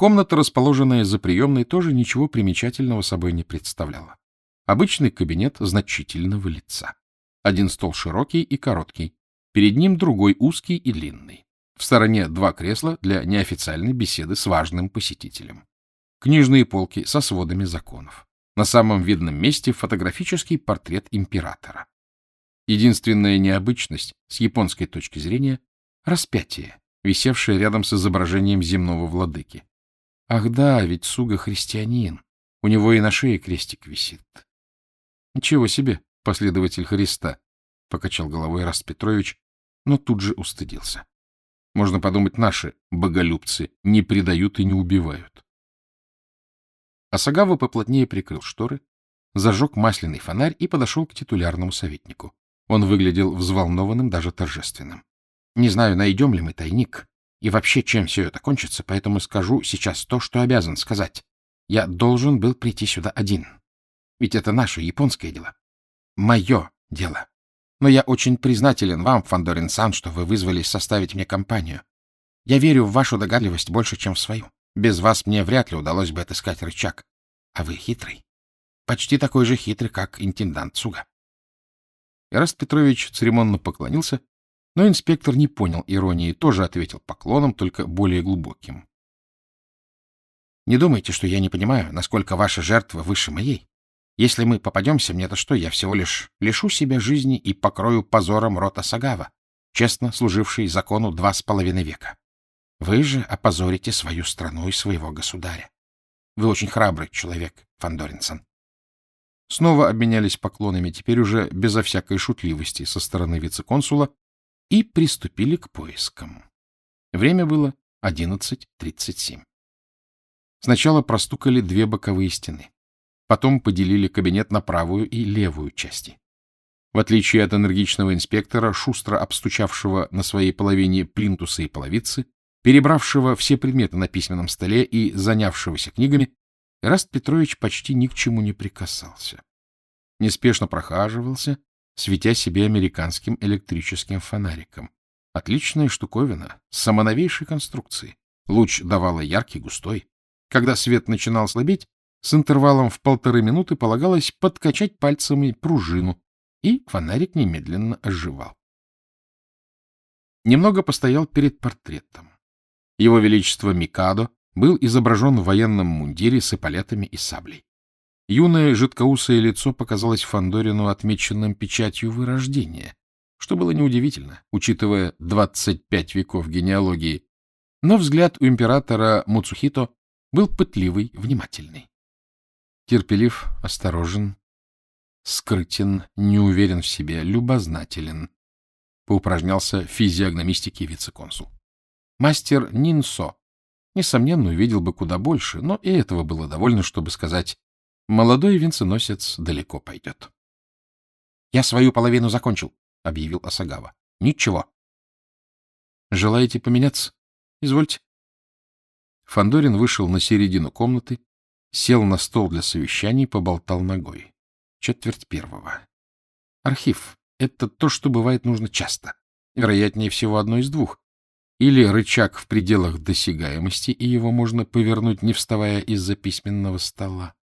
Комната, расположенная за приемной, тоже ничего примечательного собой не представляла. Обычный кабинет значительного лица. Один стол широкий и короткий, перед ним другой узкий и длинный. В стороне два кресла для неофициальной беседы с важным посетителем. Книжные полки со сводами законов. На самом видном месте фотографический портрет императора. Единственная необычность с японской точки зрения — распятие, висевшее рядом с изображением земного владыки. Ах да, ведь Суга христианин. У него и на шее крестик висит. Ничего себе, последователь Христа, — покачал головой Раст Петрович, но тут же устыдился. Можно подумать, наши боголюбцы не предают и не убивают. Асагава поплотнее прикрыл шторы, зажег масляный фонарь и подошел к титулярному советнику. Он выглядел взволнованным, даже торжественным. — Не знаю, найдем ли мы тайник, и вообще, чем все это кончится, поэтому скажу сейчас то, что обязан сказать. Я должен был прийти сюда один. Ведь это наше японское дело. Мое дело. Но я очень признателен вам, Фандорин-сан, что вы вызвались составить мне компанию. Я верю в вашу догадливость больше, чем в свою. Без вас мне вряд ли удалось бы отыскать рычаг. А вы хитрый. Почти такой же хитрый, как интендант Цуга. Ираст Петрович церемонно поклонился но инспектор не понял иронии, тоже ответил поклоном, только более глубоким. Не думайте, что я не понимаю, насколько ваша жертва выше моей. Если мы попадемся, мне-то что, я всего лишь лишу себя жизни и покрою позором рота Сагава, честно служивший закону два с половиной века. Вы же опозорите свою страну и своего государя. Вы очень храбрый человек, Фандоринсон. Снова обменялись поклонами, теперь уже безо всякой шутливости со стороны вице-консула, и приступили к поискам. Время было 11.37. Сначала простукали две боковые стены. Потом поделили кабинет на правую и левую части. В отличие от энергичного инспектора, шустро обстучавшего на своей половине плинтусы и половицы, перебравшего все предметы на письменном столе и занявшегося книгами, Раст Петрович почти ни к чему не прикасался. Неспешно прохаживался, светя себе американским электрическим фонариком. Отличная штуковина, самоновейшей конструкцией. Луч давала яркий, густой. Когда свет начинал слабеть, с интервалом в полторы минуты полагалось подкачать пальцами пружину, и фонарик немедленно оживал. Немного постоял перед портретом. Его Величество Микадо был изображен в военном мундире с эполетами и саблей. Юное жидкоусое лицо показалось Фандорину отмеченным печатью вырождения, что было неудивительно, учитывая 25 веков генеалогии. Но взгляд у императора Муцухито был пытливый, внимательный. Терпелив, осторожен, скрытен, неуверен в себе, любознателен. Поупражнялся в физиогномистике вице-консул. Мастер Нинсо, несомненно, увидел бы куда больше, но и этого было довольно, чтобы сказать Молодой венценосец далеко пойдет. — Я свою половину закончил, — объявил Асагава. — Ничего. — Желаете поменяться? Извольте. Фандорин вышел на середину комнаты, сел на стол для совещаний, поболтал ногой. Четверть первого. Архив — это то, что бывает нужно часто. Вероятнее всего, одно из двух. Или рычаг в пределах досягаемости, и его можно повернуть, не вставая из-за письменного стола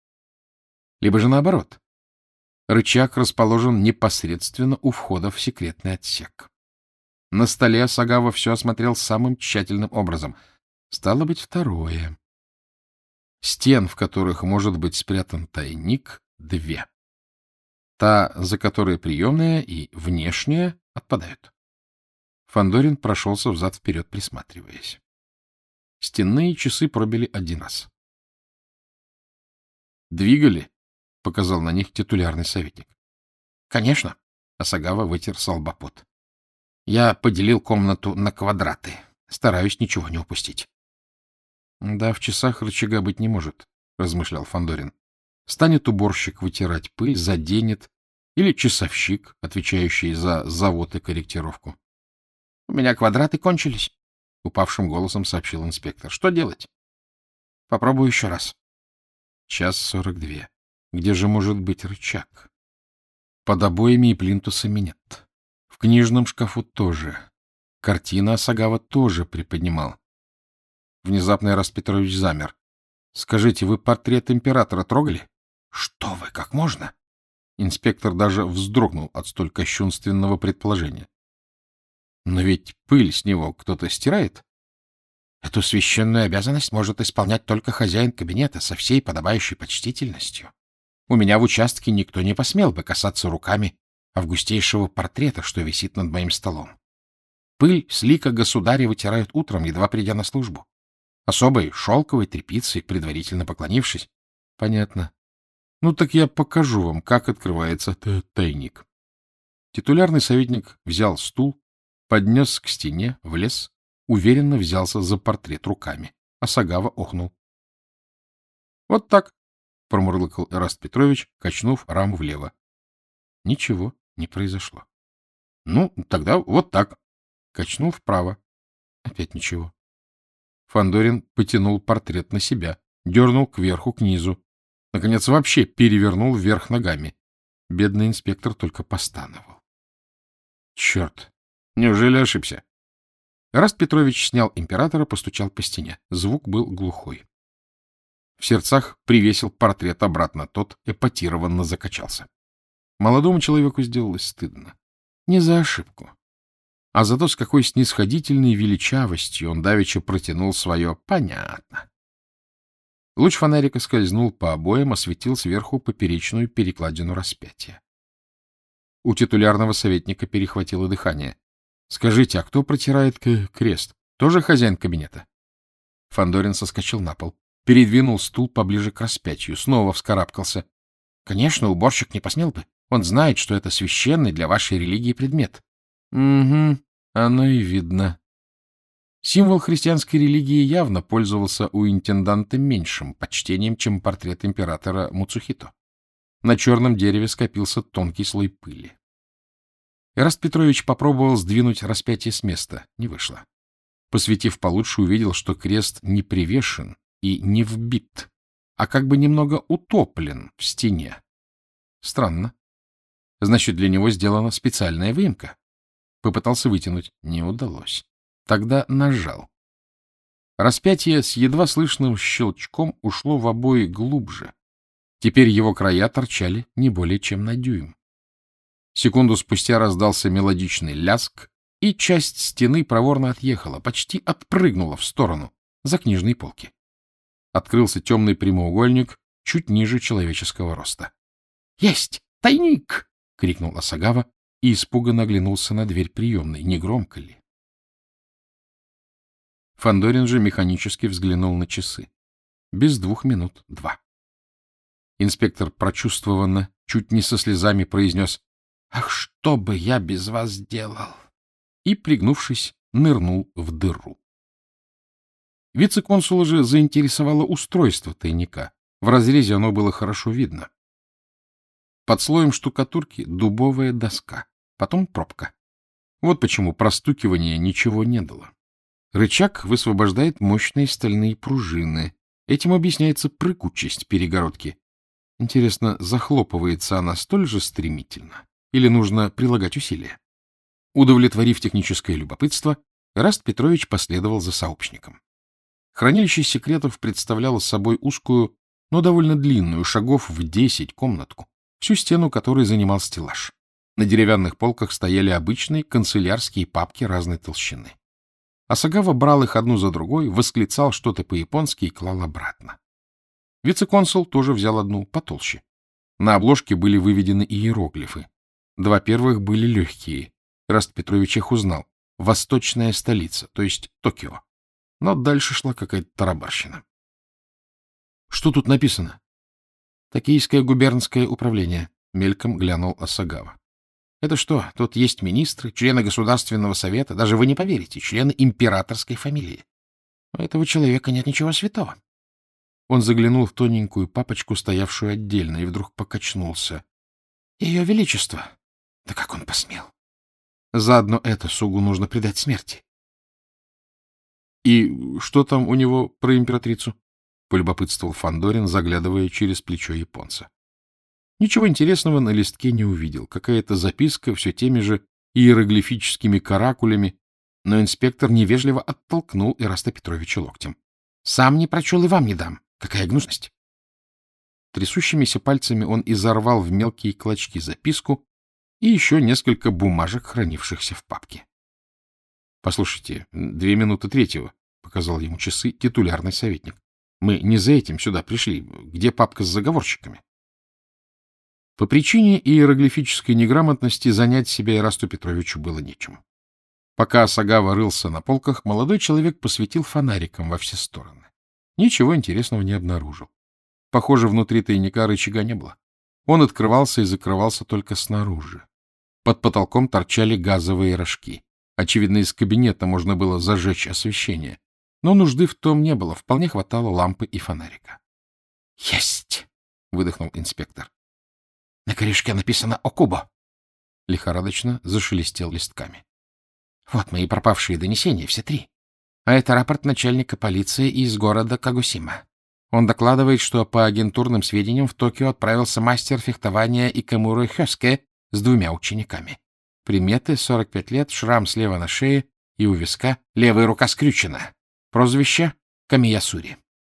либо же наоборот. Рычаг расположен непосредственно у входа в секретный отсек. На столе Сагава все осмотрел самым тщательным образом. Стало быть, второе. Стен, в которых может быть спрятан тайник, две. Та, за которой приемная, и внешняя отпадают. Фандорин прошелся взад-вперед, присматриваясь. Стенные часы пробили один раз. Двигали — показал на них титулярный советник. — Конечно, — Асагава вытер салбопот. — Я поделил комнату на квадраты. Стараюсь ничего не упустить. — Да, в часах рычага быть не может, — размышлял Фандорин. Станет уборщик вытирать пыль, заденет, или часовщик, отвечающий за завод и корректировку. — У меня квадраты кончились, — упавшим голосом сообщил инспектор. — Что делать? — Попробую еще раз. Час сорок две. Где же может быть рычаг? Под обоями и плинтусами нет. В книжном шкафу тоже. Картина Асагава тоже приподнимал. Внезапно Эраст Петрович замер. — Скажите, вы портрет императора трогали? — Что вы, как можно? Инспектор даже вздрогнул от столь кощунственного предположения. — Но ведь пыль с него кто-то стирает? Эту священную обязанность может исполнять только хозяин кабинета со всей подобающей почтительностью. У меня в участке никто не посмел бы касаться руками августейшего портрета, что висит над моим столом. Пыль с лика государя вытирают утром, едва придя на службу. Особой шелковой тряпицей, предварительно поклонившись. Понятно. Ну так я покажу вам, как открывается тайник. Титулярный советник взял стул, поднес к стене, влез, уверенно взялся за портрет руками. А Сагава охнул. — Вот так, — промурлыкал Эраст Петрович, качнув раму влево. Ничего не произошло. — Ну, тогда вот так. Качнул вправо. Опять ничего. Фандорин потянул портрет на себя, дернул кверху, к низу. Наконец, вообще перевернул вверх ногами. Бедный инспектор только постановал. Черт! Неужели ошибся? Раст Петрович снял императора, постучал по стене. Звук был глухой. В сердцах привесил портрет обратно, тот эпатированно закачался. Молодому человеку сделалось стыдно. Не за ошибку, а за то, с какой снисходительной величавостью он давеча протянул свое «понятно». Луч фонарика скользнул по обоям, осветил сверху поперечную перекладину распятия. У титулярного советника перехватило дыхание. — Скажите, а кто протирает крест? Тоже хозяин кабинета? Фандорин соскочил на пол, передвинул стул поближе к распятию, снова вскарабкался. — Конечно, уборщик не посмел бы. Он знает, что это священный для вашей религии предмет. — Угу, оно и видно. Символ христианской религии явно пользовался у интенданта меньшим почтением, чем портрет императора Муцухито. На черном дереве скопился тонкий слой пыли. Эраст Петрович попробовал сдвинуть распятие с места. Не вышло. Посветив получше, увидел, что крест не привешен и не вбит, а как бы немного утоплен в стене. Странно. Значит, для него сделана специальная выемка. Попытался вытянуть. Не удалось. Тогда нажал. Распятие с едва слышным щелчком ушло в обои глубже. Теперь его края торчали не более чем на дюйм. Секунду спустя раздался мелодичный ляск, и часть стены проворно отъехала, почти отпрыгнула в сторону, за книжные полки. Открылся темный прямоугольник, чуть ниже человеческого роста. — Есть! Тайник! — крикнул Асагава и испуганно оглянулся на дверь приемной. Не громко ли? Фандорин же механически взглянул на часы. Без двух минут два. Инспектор прочувствованно, чуть не со слезами произнес Ах, что бы я без вас делал? И, пригнувшись, нырнул в дыру. Вице-консула же заинтересовало устройство тайника. В разрезе оно было хорошо видно. Под слоем штукатурки дубовая доска, потом пробка. Вот почему простукивания ничего не дало. Рычаг высвобождает мощные стальные пружины. Этим объясняется прыгучесть перегородки. Интересно, захлопывается она столь же стремительно? Или нужно прилагать усилия? Удовлетворив техническое любопытство, Раст Петрович последовал за сообщником. Хранилище секретов представляло собой узкую, но довольно длинную, шагов в десять комнатку, всю стену которой занимал стеллаж. На деревянных полках стояли обычные канцелярские папки разной толщины. Асагава брал их одну за другой, восклицал что-то по-японски и клал обратно. Вице-консул тоже взял одну, потолще. На обложке были выведены иероглифы. Два первых были легкие. Раст Петрович их узнал. Восточная столица, то есть Токио. Но дальше шла какая-то тарабарщина. Что тут написано? Токийское губернское управление. Мельком глянул Асагава. Это что, тут есть министры, члены Государственного совета, даже вы не поверите, члены императорской фамилии. У этого человека нет ничего святого. Он заглянул в тоненькую папочку, стоявшую отдельно, и вдруг покачнулся. — Ее Величество! Да как он посмел? Заодно это Сугу нужно предать смерти. — И что там у него про императрицу? — полюбопытствовал Фандорин, заглядывая через плечо японца. Ничего интересного на листке не увидел. Какая-то записка все теми же иероглифическими каракулями, но инспектор невежливо оттолкнул Ираста Петровича локтем. Сам не прочел и вам не дам. Какая гнусность! Трясущимися пальцами он изорвал в мелкие клочки записку и еще несколько бумажек, хранившихся в папке. — Послушайте, две минуты третьего, — показал ему часы титулярный советник. — Мы не за этим сюда пришли. Где папка с заговорщиками? По причине иероглифической неграмотности занять себя Ирасту Петровичу было нечем. Пока Сагава рылся на полках, молодой человек посветил фонариком во все стороны. Ничего интересного не обнаружил. Похоже, внутри тайника рычага не было. Он открывался и закрывался только снаружи. Под потолком торчали газовые рожки. Очевидно, из кабинета можно было зажечь освещение. Но нужды в том не было, вполне хватало лампы и фонарика. — Есть! — выдохнул инспектор. — На корешке написано «Окубо». Лихорадочно зашелестел листками. Вот мои пропавшие донесения, все три. А это рапорт начальника полиции из города Кагусима. Он докладывает, что по агентурным сведениям в Токио отправился мастер фехтования Икамуру Хёске с двумя учениками. Приметы — 45 лет, шрам слева на шее и у виска, левая рука скрючена. Прозвище — Камиясури.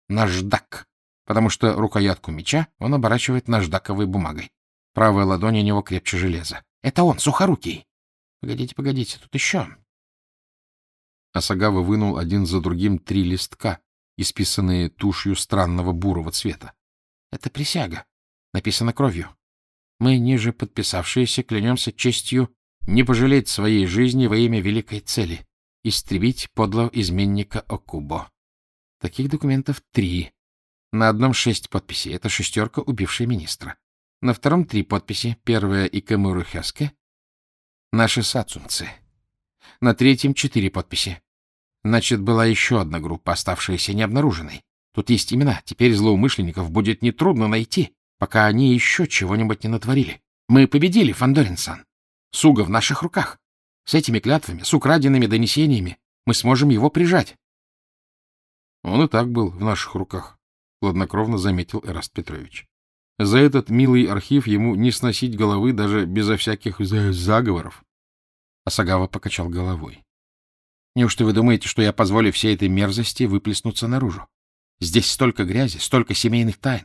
Наждак, потому что рукоятку меча он оборачивает наждаковой бумагой. Правая ладонь у него крепче железа. Это он, сухорукий. Погодите, погодите, тут еще. Асагава вынул один за другим три листка, исписанные тушью странного бурого цвета. Это присяга. Написано кровью. Мы, ниже подписавшиеся, клянемся честью не пожалеть своей жизни во имя великой цели — истребить подлого изменника Окубо. Таких документов три. На одном шесть подписей. Это шестерка, убившая министра. На втором три подписи. Первая — Икамуру Хёске, Наши сацумцы. На третьем четыре подписи. Значит, была еще одна группа, оставшаяся необнаруженной. Тут есть имена. Теперь злоумышленников будет нетрудно найти, пока они еще чего-нибудь не натворили. Мы победили, Фандоринсан. Суга в наших руках. С этими клятвами, с украденными донесениями мы сможем его прижать. Он и так был в наших руках, — хладнокровно заметил Эраст Петрович. За этот милый архив ему не сносить головы даже безо всяких заговоров. Асагава покачал головой. Неужто вы думаете, что я позволю всей этой мерзости выплеснуться наружу? Здесь столько грязи, столько семейных тайн.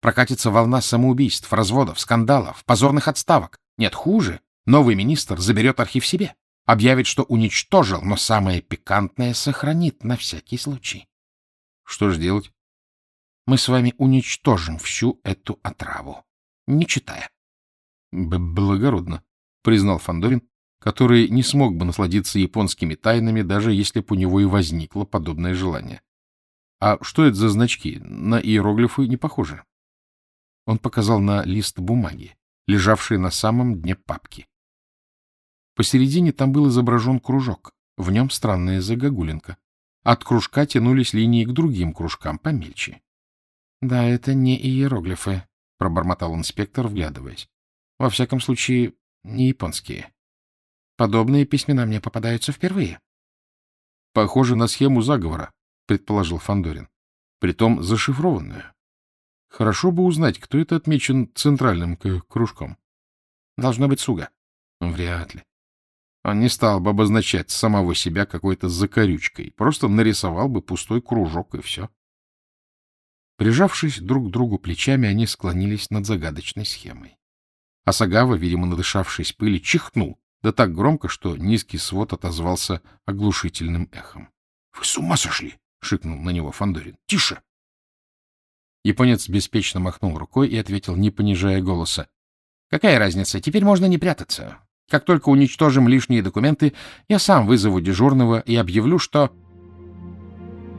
Прокатится волна самоубийств, разводов, скандалов, позорных отставок. Нет, хуже. Новый министр заберет архив себе, объявит, что уничтожил, но самое пикантное сохранит на всякий случай. Что же делать? мы с вами уничтожим всю эту отраву, не читая. — Благородно, — признал Фандорин, который не смог бы насладиться японскими тайнами, даже если бы у него и возникло подобное желание. — А что это за значки? На иероглифы не похожи. Он показал на лист бумаги, лежавший на самом дне папки. Посередине там был изображен кружок, в нем странная загогулинка. От кружка тянулись линии к другим кружкам помельче. — Да, это не иероглифы, — пробормотал инспектор, вглядываясь. — Во всяком случае, не японские. Подобные письмена мне попадаются впервые. — Похоже на схему заговора, — предположил Фандорин. Притом зашифрованную. Хорошо бы узнать, кто это отмечен центральным кружком. Должно быть Суга. Вряд ли. Он не стал бы обозначать самого себя какой-то закорючкой, просто нарисовал бы пустой кружок, и все. Прижавшись друг к другу плечами, они склонились над загадочной схемой. Асагава, видимо, надышавшись пыли, чихнул, да так громко, что низкий свод отозвался оглушительным эхом. — Вы с ума сошли! — шикнул на него Фандорин. Тише! Японец беспечно махнул рукой и ответил, не понижая голоса. — Какая разница? Теперь можно не прятаться. Как только уничтожим лишние документы, я сам вызову дежурного и объявлю, что...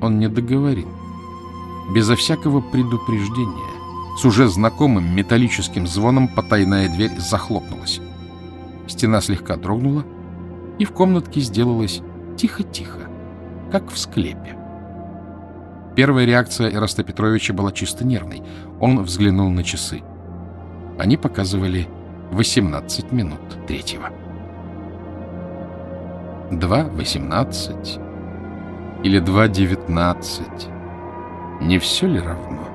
Он не договорил безо всякого предупреждения. С уже знакомым металлическим звоном потайная дверь захлопнулась. Стена слегка дрогнула, и в комнатке сделалось тихо-тихо, как в склепе. Первая реакция Эраста Петровича была чисто нервной. Он взглянул на часы. Они показывали 18 минут третьего. 2.18 или 2.19 не все ли равно?